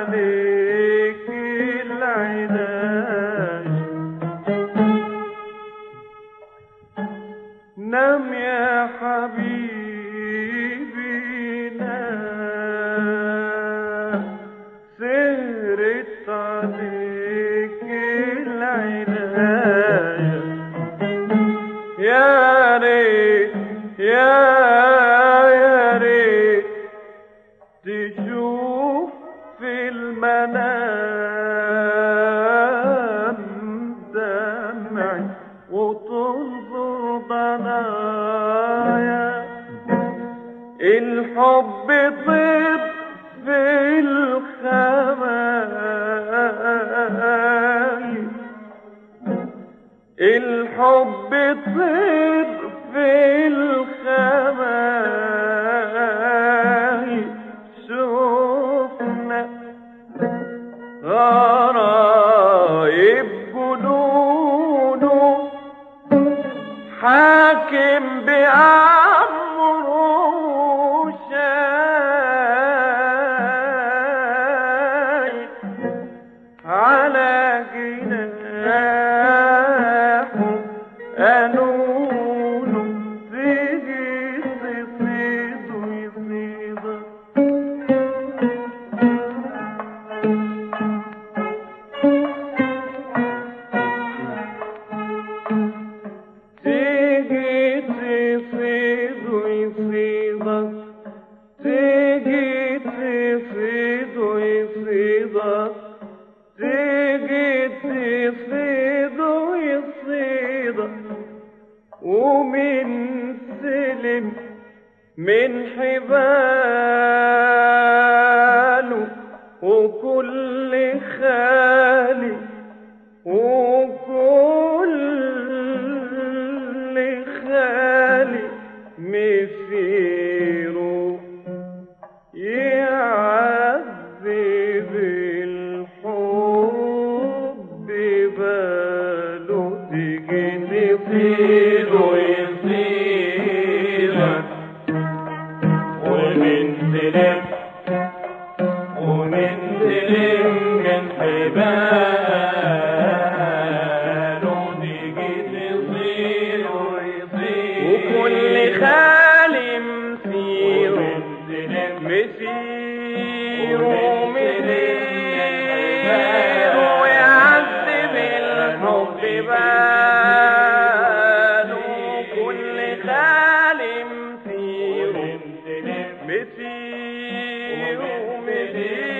عليك العلاج نم يا حبيبي نام سهرت عليك العلاج في المنام دمعي وتنظر بنايا. الحب طب في الخمام. الحب طب في الخمام. من حبال وكل خالي وكل Mithi, oh, Mithi.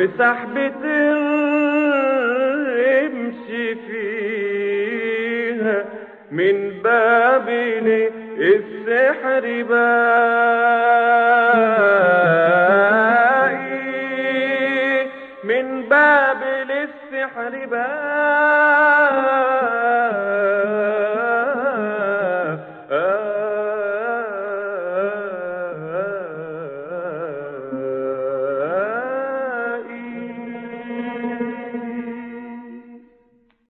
وسحبة امشي فيها من باب السحر باقي من السحر باقي